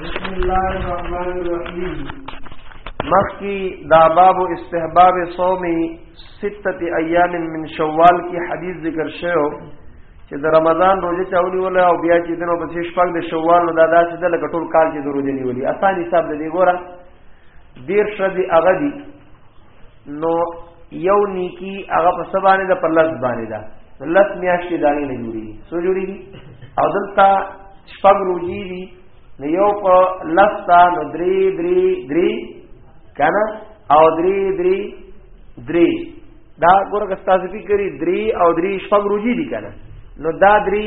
بسم الله الرحمن الرحیم مخکی دا باب استحباب صوم سته ایام من شوال کی حدیث ذکر شوی چې د رمضان روزه چاونی ولا او بیا چې دنو بچی شپږ د شوال نو دا داسې د لکټول کال چې د روزه نیولې اساني حساب د دې ګوره دیر شدی اغدی نو یو نیکی هغه په سبانه ده په لس باندې ده لس میاشتې دانې نه جوړي سو جوړي او دلته شپږ روزي دي نو یو په لس تا نو درې درې درې کنه او درې درې درې دا ګورګه تاسو فکرې درې او درې شپږ روزي دي کنه نو دا درې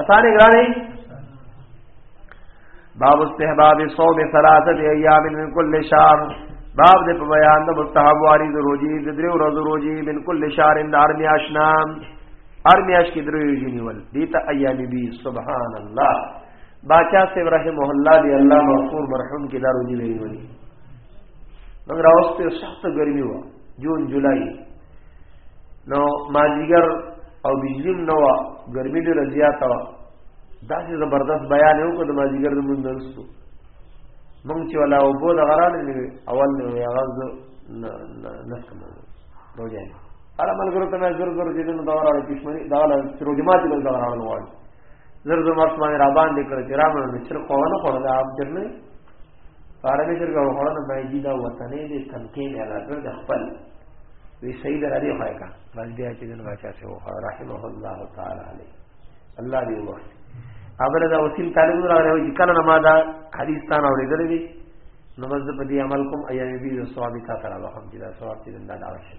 اسانه ګرانه باب استحباب صوم ثلاثه ایام من كل شهر باب دې په بیان د مستحب واری د روزي د درو ورځو روزي من كل شهر د ارمی آشنا ارمی آش کې درو روزي نیول دې ته ایام بي سبحان الله باچا سیب رحمه الله دی الله مغفور مرحوم کې دا روزي ویلي موږ راوسته سخت ګرمي و جون جولای نو مازیګر او بجلیم نو ګرمي ډېر زیاته وه داسې زبردست بیان یو کړ د مازیګر د مونږ نرسو مونږ چې ولا او بو د غران نه اول نه یا غز نه نه نه کوم روزه نه علامه ګورته نه زر زر دې نو دا وراله پښمني دا ولا چې روزه ماته دا وراله وایي زر زما اسمان را باندې کړ چې رامن مې چر خو نه خور دا عام چر نه پاره مې چر غو خور نه مې دي دا وطن دې تنکې نه راځر د خپل وی سید را دی خای کا بس بیا چې دن واچا سه وخا رحمه الله تعالی علی الله دې وخت اوبره دا وسیل طالب راغلی چې کله ما دا حدیث تان اورېدل دي نو بس په دې عمل کوم ایامي بي ثواب تا تعالی وخم چې دا ثواب دې دا دا شي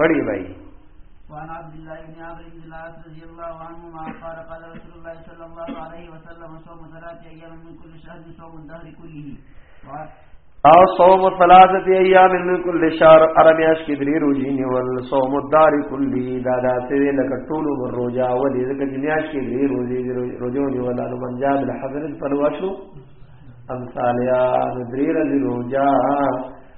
پڑھی بھائی وعن عبد الله بن عمرو بن العاص رضي الله عنهما قال قال رسول الله صلى الله عليه وسلم صوم ثلاثة أيام من كل شهر صوم الدهر كله او صوم ثلاثه ایام من کل شهر ارمیاش کی دری روزی نیول صوم الدار کلی دا داسې لکه ټول ور روزا ولې لکه دنیاش کی دری روزی روزو نیول ان من جاب الحضرت فلوشو امثالیا دری روزا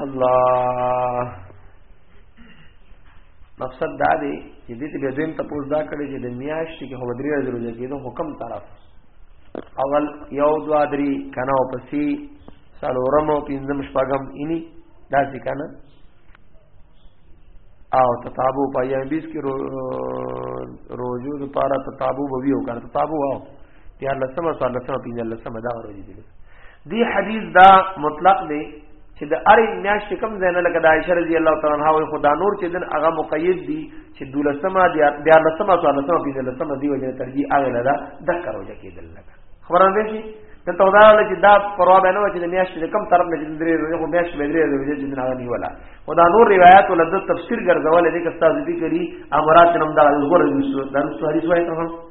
الله مقصد دا دی چې دې ته به دیم ته پوز دا کړی چې د میاشت کې هو درې ورځې روزه کېدو حکم طرف اول یو دوا درې کنه او پسې سالورم او پنځم شپږم اینی دا څه کنه او تتابو پایان 20 کې روزو لپاره تتابو به ویو کنه تتابو واو یا لسمه سو لسمه پینځه لسمه دا ورځ دي دی حدیث دا مطلق دی چې د ار میاشت کم زینه لکه د عائشه رضی الله تعالی عنها وي خدا نور چې دن هغه مقید دي چې دولسمه دی بیا لسمه سو لسمه پینځه لسمه دی وجه ترجی هغه لدا د کرو ځکه کېدل لکه خبران دی شي ته تودا چې دا پروا به نه و چې د میاشت کم طرف نه چې درې ورځې خو میاشت به درې ورځې چې نه غني ولا خدا نور روایت ول د تفسیر ګرځول دي که استاد دې کړي امرات نم دا غوړې د سورې سورې ته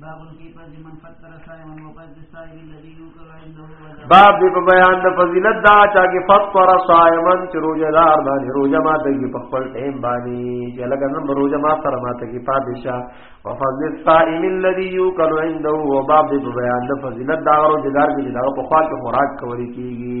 باب کی پس من فطر صائم و پس صائم الذي يوكل عنده باب دی په بیان د فضیلت دا چا کې فطر صائم چې روزه دار باندې روزه ما ته کې په خپل ټیم باندې چې لکه نن روزه ما سره ما ته کې پادشاه و فضل الصائم الذي يوكل عنده و باب دی په بیان د فضیلت دا روزه دار کې دا په خوا کې خوراک کوي کیږي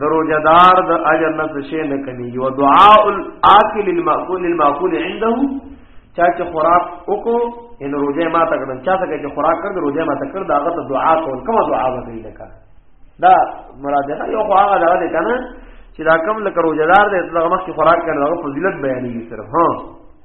د روزدار د اجر نه څه شي نه کوي یو دعاء الاکل الماکول الماکول عنده چا چې خوراک وکړو ان روزه ما ته کړم چا ته چې خوراک کړ روزه ما ته کړ دا هغه دعا کول کومه دعا وکړي لکه دا مراد ده یو خو هغه دا ده کنه چې دا کوم لکه روزدار دې دغه مخ کې خوراک کړي هغه فضیلت بیانې صرف ها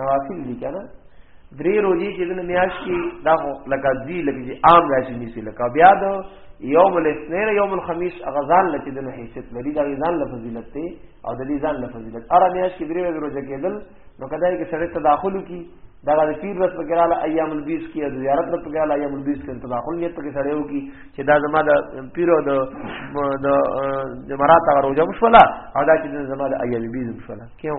نوافل دي کنه درې روزي چې د میاش کې دا لکه دی لکه چې عام راشي نيسي لکه بیا د یوم الاثنين یوم الخميس غزان لکه د حیثیت لري دا غزان له فضیلت ته او د دې ځان له فضیلت اره میاش کې درې ورځې روزه کېدل نو کدا یې کې سره تداخل کی دا د پیر رس په ګراله ایام البیس کې د زیارت رس په ګراله ایام البیس کې تداخل نیت په کې سره یو کی چې دا زما د پیرو د د جمرات غروجه مشولا او دا چې زما د ایام البیس مشولا کیوں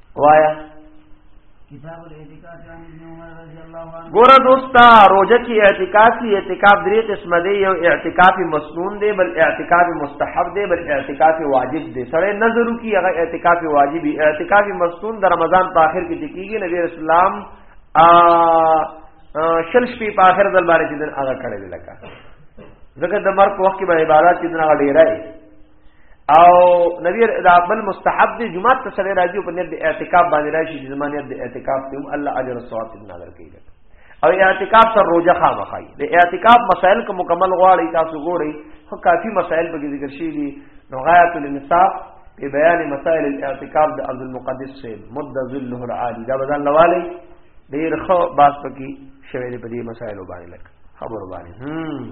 وایا ګوره دوستا روزه کې اعتکاف کې اعتکاف درې قسم دی یو اعتکاف مسنون دی بل اعتکاف مستحب دی بل اعتکاف واجب دی سره نظر کی هغه اعتکاف واجب دی اعتکاف مسنون د رمضان په اخر کې کیږي نبی رسول الله شل شپې په اخر ځل باندې چې هغه کړی لکه ځکه د مرګ وخت کې به عبادت چې هغه ډیرای او نبی دا بل مستحب دی جمعه ته سره راځي په نیت د اعتکاف باندې راشي چې زمانه د اعتکاف ته هم الله اجر او ثواب نه درکړي او اعتکاف سره روزه خامخای د اعتکاف مسائل کو مکمل غواړي تاسو ګوري خو کافی مسائل به ذکر شي دي نو غایت الانصاف په بیان مسائل الاعتکاف د عبد المقدس سید مد ذله العالی دا بدل لوالي ډیر خو باس پکې شویل په دې مسائل باندې لک خبر باندې هم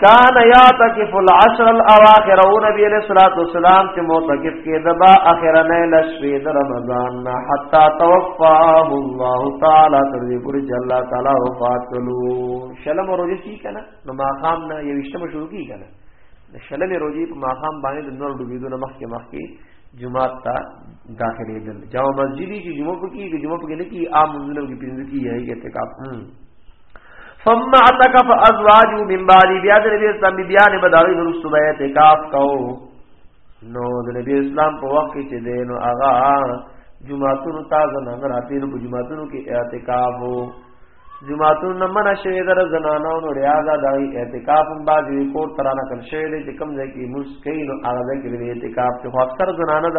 کان یا تکف العشر الاواخر او نبی علیہ الصلوۃ والسلام چې معتکف کې دبا اخرنه لشوی د رمضان نه حتا توفاه الله تعالی تر دې پورې چې الله تعالی وفات کړو شلم روزي کی کنه نو ما خام نه یو شتم شروع کی کنه د شلم روزي په ما خام باندې د نور ډوبېدو نه مخکې مخکې جمعه تا داخلي دل جامع مسجدي چې جمعه پکې جمعه پکې نه کی عام منځونو کې پینځه کی یې کې اعتکاف ثم اعتكف ازواجه من بعد بیا د نبی اسلام بیا نه بداوی درست به اعتکاف کو نو د نبی اسلام په وخت کې چې دین او اغا جمعتون تازه نه راته نو جمعتون کې اعتکاف وو جمعتون نه منع شوی در زنانو نو ریاضه د اعتکاف هم باز وی کور ترانه کل شوی دی چې کم ځای کې مسکین او اغا کې د اعتکاف ته اکثر زنانه د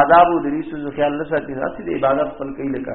آداب او دریسو خیال نه ساتي د عبادت خپل کوي لکه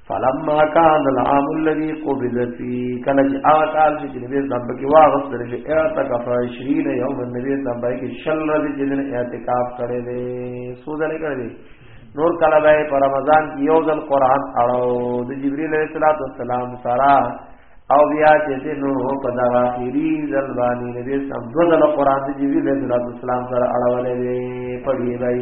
فلما كان العام الذي قبض فيه کله چې هغه کال چې نبی اسلام پکې واغستل شي اعتکاف 20 یوم نبی اسلام پکې شل ورځې چې دن اعتکاف کړي دي سوزل کړي دي نور کله به په رمضان کې یو ځل قران اړو د جبرئیل علیه السلام سره او بیا چې نو په دا اخیری ځل باندې نبی اسلام دغه قران د جبرئیل علیه السلام سره اړولې پڑھی بھائی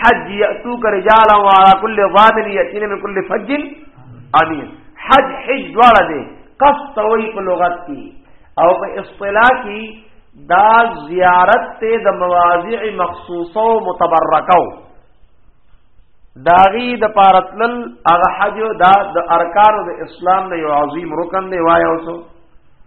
حج یاتوک رجالا وعلى كل ضامن یاتین من كل فج امین حج حج دواړه دي قصد وی په لغت کې او په اصطلاح کې دا زیارت ته د مواضع مخصوصه او متبرکه داغي د پارتل هغه حج دا د ارکان د اسلام نه یو عظیم رکن دی وای اوسو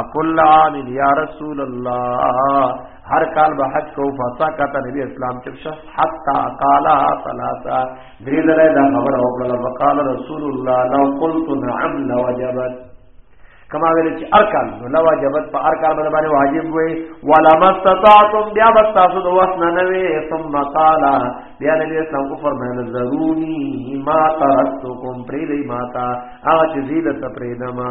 اقل عام یا رسول الله هر کال به حج کو فساکت نبی اسلام چپ شه حتا قال ثلاثه درې لره دا خبر او کله وقال رسول الله لو قلت نعم لوجبت کما ویل چې ارکان نو لو جبت په ارکان باندې باندې واجب وي ولا مستطعتم بیا بس تاسو د وس نه نوي ثم قال بیا نبی اسلام کو فرمایله ضروري ما ترکتکم پری دی ماتا اج زیلت پریدما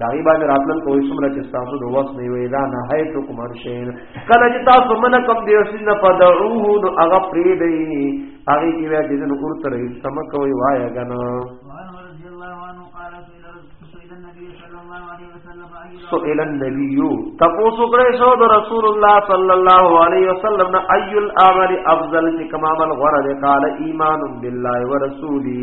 دا غي باندې راتلل کوی څومره چې تاسو د وخت نه وي دا نه هي ټکو مرشین کله چې تاسو من کم دی سین فدعوه نو هغه پری دی هغه کې وای چې نو ګور تر سم کوي وای غنا سئل النبي تاسو کړه شو د رسول الله صلی الله علیه وسلم نه اي الاعمال افضل چې کمال غره قال ایمان بالله ورسوله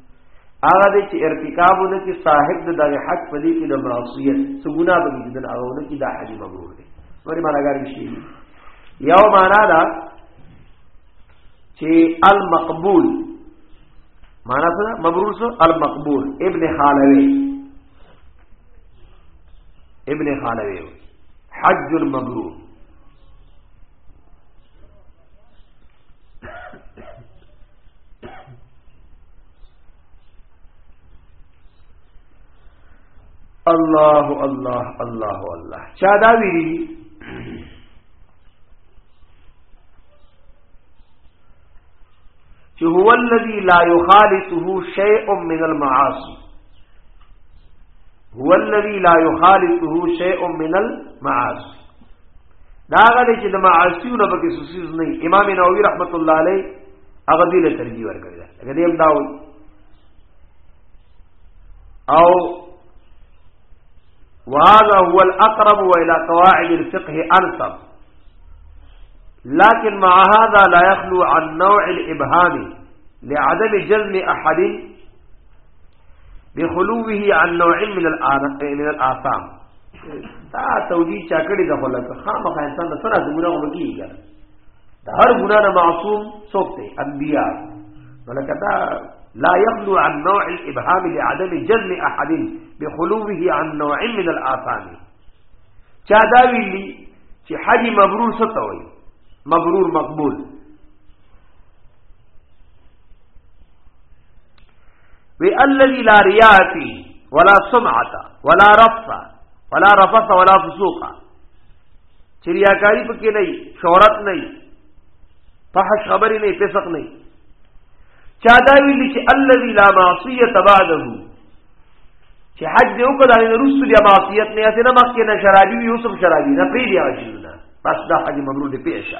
هغه دې چې ارتکاب ونکي صاحب د دغه حق په دې کې د معصیت څه ګناه به دې نه هغه ونکي دا حج مبرور دی ورې معناګار شي یو معنا دا چې المقبول معنا څه مبرور سو المقبول ابن خالوی ابن خالوی حج المبرور الله الله الله الله چا دا ویری چې هو الذي لا يخالطه شيء من المعاصي هو الذي لا يخالطه شيء من المعاصي دا غلي چې د معاصیو نه پکې سوسیز نه امام نووي رحمت الله علی هغه دې له ترجیح ورکړي دا لکه دې هم دا وایي او وهذا هو الاقرب والى قواعد الفقه انسب لكن مع هذا لا يخلو عن نوع الابهام لعدم جزم احد بخلوه عن نوع من من الاثام دا توجیه چا کړی د خلک خامخ انسان د سره ګناه وکیږي دا هر ګناه نه معصوم څوک دی انبیا ولکه دا لا يخلو عن نوع الابهام لعدم جزم احد بخلوه عن نوع من الاثام چا دا ویلی چې حج مبرور څه ته وایي مبرور مقبول وی الذي لا رياء فيه ولا سمعه ولا رفث ولا رفث ولا فسوق چریاکاری پکې نه شهرت نه فحش خبرې نه فسق نه چا دا ویل چې الذي لا معصيه بعده چې حج دې وکړه نه رسول یا معصیت نه اسنه مخکې نه شرابي وي اوسم شرابي نه پیډیا وجیونه پس دا حج مبرور دې پیښه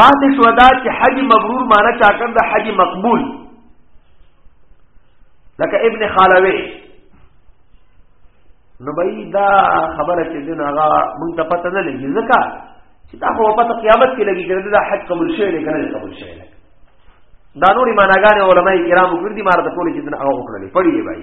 پاتې شو دا چې حج مبرور معنی چا کړ د حج مقبول لکه ابن خالوی نو بای دا خبره چې دین هغه مونږ ته پته نه لګي ځکه چې دا خو په قیامت کې لګي کړي دا حج قبول شوی دی کنه قبول شوی دی دا نوري معناګانې علماي کرامو کړې دي مار د ټولې چې دین هغه وکړلې پړې دی بای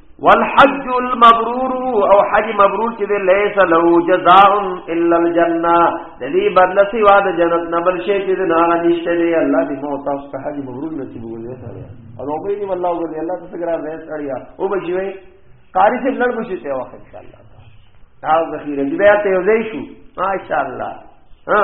والحج المبرور او حج مبرور چې ليس له جزاء الا الجنه د دې بدل سوا د جنت نه بل شي چې نه نشته دی الله دې مو تاسو ته حج مبرور نصیب وګړي سره او نو به دې والله وګړي الله تاسو ګرا نه سړیا او بچوي قاری سے لړ بشي ته واخ ان شاء الله دا ذخیره دې ته یوځای شو ماشاء الله ها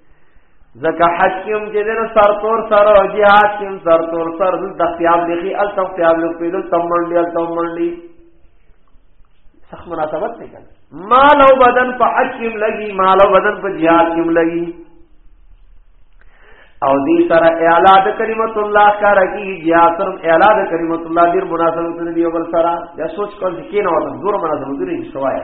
زکه حج کیم چې دنه سر تور سر او jihad کیم سر تور سر د خیاب لخي ال تو خیاب لو پیل تم منډي ال تم منډي صح مناسبت نه کړ مال او بدن په حج کیم لګي مال او بدن په jihad کیم لګي او دې سره اعلی د کلمت الله کار کی یا سر اعلی د کلمت الله دې مناسبت دې یو بل سره یا سوچ کول کې نه وته دور مناسبت دې سوایا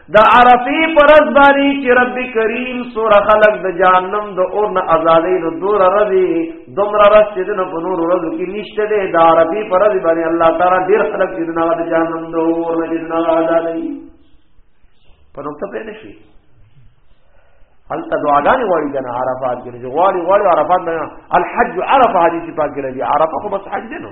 د عرفی پرز باندې چې رب کریم سور خلق د جهنم د اور نه آزادې نو دور رضی دومره رس چې د په نور ورځو کې نشته دی د عرفی پرز باندې الله تعالی ډیر خلق چې د نه جهنم د اور نه جنا آزادې په نقطه پې نشي هل ته دعاګانې وایي د عرفات کې غواړي غواړي عرفات نه الحج عرفه حدیث پاک کې راځي عرفه خو بس حج دی نو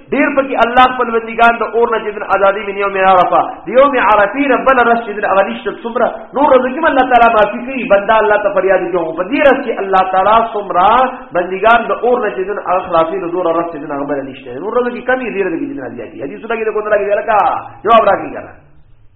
ډیر پکې الله خپل بندگان د اور نه چې دن ازادي من یوم عرفه د یوم عرفه رب له رس چې دن اغلیش ته څومره نور رزقم الله تعالی معافي کوي بندا الله ته فریاد کوي په دې رس چې الله تعالی څومره بندگان د اور نه چې دن اخلاصي له دور رس چې دن هغه بل نشته نور رزق کمی دې رزق چې دن ازادي حدیث لګي د کوته لګي لکه جواب راکړي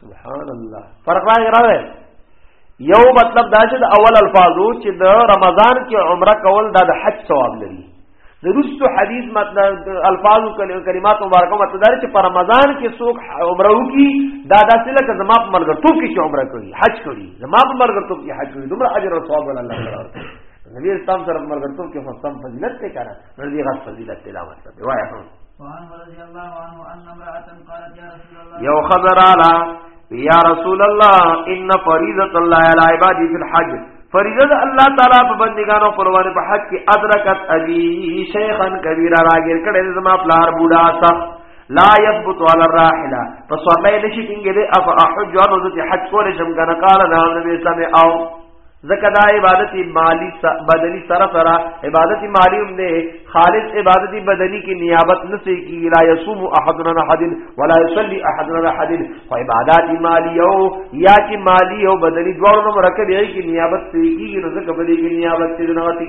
سبحان الله فرق راغی راوي یو مطلب دا چې د اول الفاظو چې د رمضان کې عمره کول دا د حج ثواب لري د رسو حدیث مطلب الفاظو کلمات مبارکه مطلب دا چې په رمضان کې څوک عمره وکي دا داسې لکه زما په مرګرتوب کې چې عمره کوي حج کوي زما په مرګرتوب کې حج کوي دومره اجر او ثواب الله تعالی نبی اسلام سره مرګرتوب کې فصم فضیلت ته کړه نبی غا فضیلت تلاوت کوي وایي یو خضر علا یا رسول الله ان فریضه الله علی عبادی فی الحج فریضه الله تعالی په بندګانو پروان په حج کې ادرکت ابي شیخا کبیرا راګر کړي زما پلار بوډا تا لا يثبت على الراحله فصلى نشي کېږي اف احج او ذات حج کول شم کنه قال نعم نبی سمع او ځکه دا عبادت مالی بدنی سره سره عبادت مالی هم نه خالص عبادت بدنی کې نیابت نسی کی لا یصوم احدنا احد ولا یصلی احدنا احد خو عبادت مالی او یا چې مالی او بدنی دواړو مرکب یې کې نیابت سی کی نو ځکه بدی کې نیابت څه نه وتی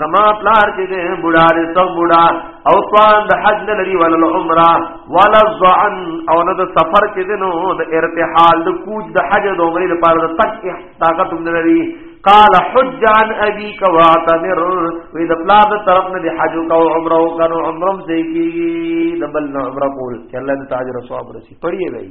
زما پلار چې دې بوډا دې سو بوډا او توان د حج نه لري ولا العمره ولا الظعن او نه د سفر کې دې نو د ارتحال د کوج د حج د عمرې لپاره د تک طاقت هم نه لري قال حج عن ابيك واعتمر وې د پلار د طرف نه دې حج او عمره او کنو عمرم دې کی د بل عمره کول چې الله دې تاج رسول رسي پڑھیے بھائی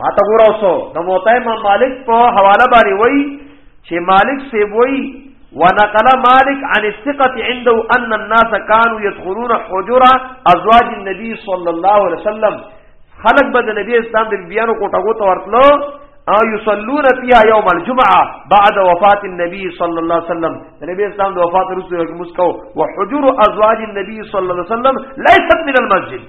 ما ته ګور اوسو د موطئ امام مالک په حواله باندې وای چې مالک سی وای ونقل مالک عن الثقه عنده ان الناس كانوا يدخلون حجر ازواج النبي صلى الله عليه وسلم خلق به د نبی اسلام د بیانو کوټه ته ورتلو او یصلون فيها يوم الجمعه بعد وفات النبي صلى الله عليه وسلم نبی اسلام د وفات وروسته موږ کو وحجر ازواج النبي صلى الله عليه وسلم ليست من المسجد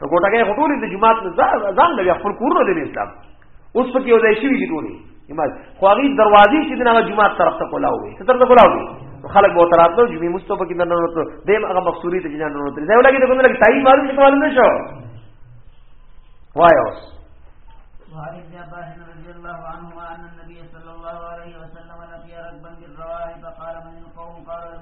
نو کوټګې خو ټولې د جماعت نه ځان نه بیا خپل کورونه دی اسلام اوس پکې یو ځای شوي دي ټولې ایمال خو هغه دروازې چې د هغه جماعت طرف ته کولاو وي ستر ته کولاو وي خلک به تراتلو جمعې مستو پکې نه نوتلو دیم هغه مقصوري ته جنان نوتلو ځای ولګي ته کوم لګي تایید معلوم شي معلوم نشو وای اوس وعن ابن عباس رضي الله عنهما أن النبي صلى الله عليه وسلم لقي ركبا بالرواح فقال من القوم قال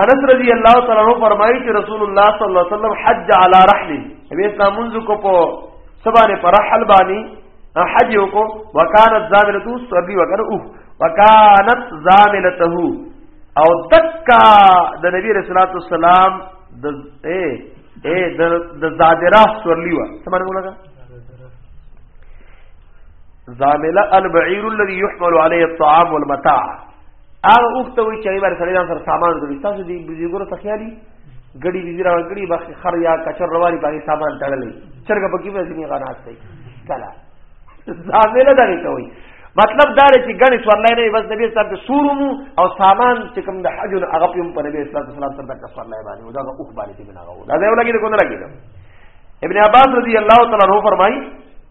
انس رضی الله تعالی عنہ فرمایي چې رسول الله صلی الله علیه وسلم حج علی رحل نبی اسلام منځ کو په سبانه پر رحل باندې حج کو وکانت زاملته سبي وکړه او وکانت زاملته او دکا د نبی رسول الله صلی الله علیه وسلم د اے اے د زادرا سورلی و سمانه ولګه زامل البعير الذي يحمل عليه الطعام والمتاع هغه وخت وی چې بار سره ځان سره سامان جوړي تاسو دې بزرګو ته خیالي غړي بزرګ او غړي باقي خر یا کچر رواني باقي سامان تړلې چرګ پکې به ځینې غناست دی کلا زامل دا نه کوي مطلب دا دی چې غني سوالای نه بس نبی صاحب ته سورم او سامان چې کوم د حج او هغه په نبی صلی الله علیه وسلم سره تک سوالای باندې او دا اوخ باندې بنا غو دا یو لګي دا کو نه لګي ابن عباس رضی الله تعالی عنہ فرمایي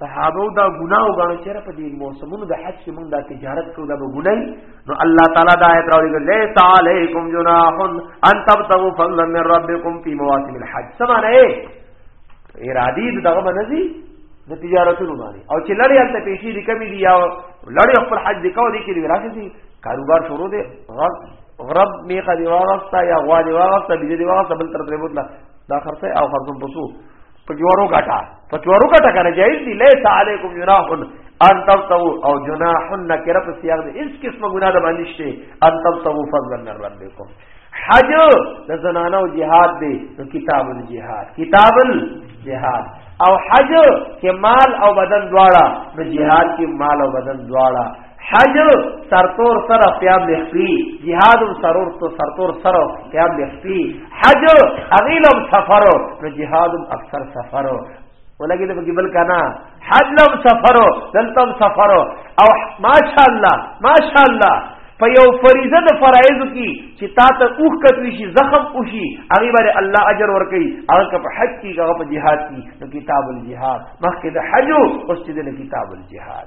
صحابه دا ګناه وګڼو چې په دې موسمونو د حج کې موږ دا تجارت کوو دا به ګنای نو الله تعالی دا آیت راوړي ليس علیکم جناح ان تبتغوا فضلا من ربکم فی مواسم الحج سمانه ارادی دغه باندې د تجارتونو باندې او چې لړې هلته پیسې دې کمی دي یا لړې خپل حج دې کوو دې کې دې راځي دي کاروبار شروع دې غرب غرب میخه دی واغستا یا غوا دی واغستا بيځ دی واغستا بل تر دې بوتله دا خرڅه او خرڅم پسو پکې ورو کټا پکې ورو کټا کنه جایز دی لیس علیکم جناح ان تبتو او جناح نکره په سیاق دې اس قسمه ګناه ده باندې شته ان تبتو فضلا من ربکم حج د زنانو جهاد دی نو کتاب الجهاد کتاب الجهاد او حج کې مال او بدن دواړه نو جهاد کې مال او بدن دواړه حج سرتور سر قیام لخفی جهاد سرور تو سرتور سر قیام لخفی حج اغیلم سفرو نو جهاد اکثر سفرو ولګي د بګي بل کنا حج لم سفرو دلتم سفرو او ماشاء الله ماشاء الله په یو فریضه د فرایض کی چې تا ته اوخ کتوي شي زخم اوشي هغه باندې الله اجر ورکړي هغه که په حج کې هغه په jihad کې نو کتاب الجihad مخکې د حج او اوس چې د کتاب الجihad